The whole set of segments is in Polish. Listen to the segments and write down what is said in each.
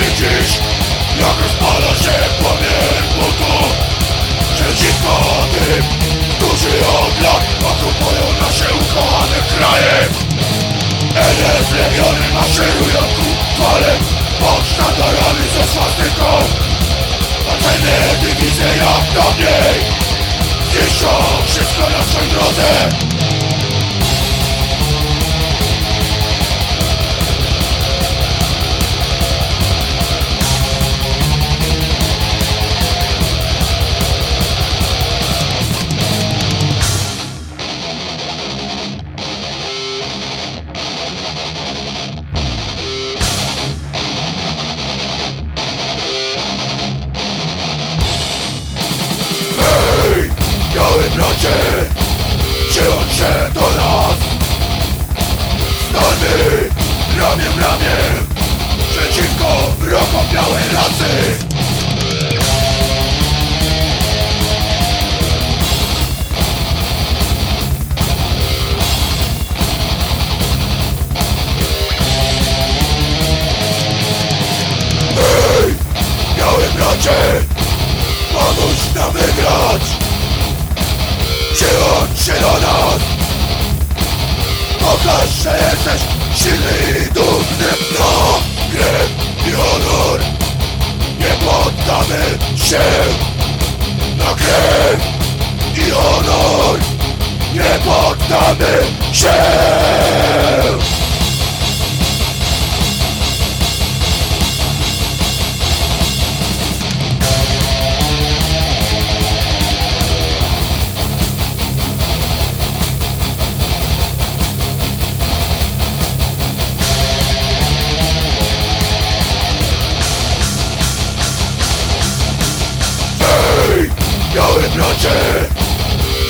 widzisz Jak rozpala się płomień buntu Przeciwko tym, którzy od lat Okupują nasze ukochane kraje. NF Legiony maszerują ku fale Pod sztandarami ze swastyką. A Oceny dywizje jak dawniej Niszczą wszystko na swojej drodze. Bracie Przyłącz się do nas. Stany ramię w ramię Przeciwko wrogom białej rasy. Biały bracie Pomóż nam wygrać się do nas Pokaż, że jesteś silny i dumny Na krew i honor Nie poddamy się Na krew i honor! Nie poddamy się Hej, biały bracie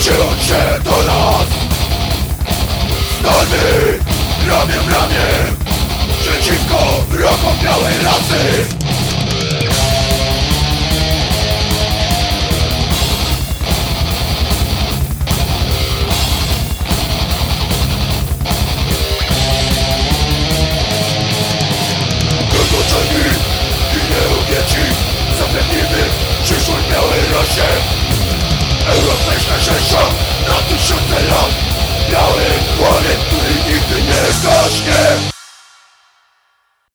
Przyłącz się do nas. Stany ramię w ramię. Przeciwko wrogom białej rasy białej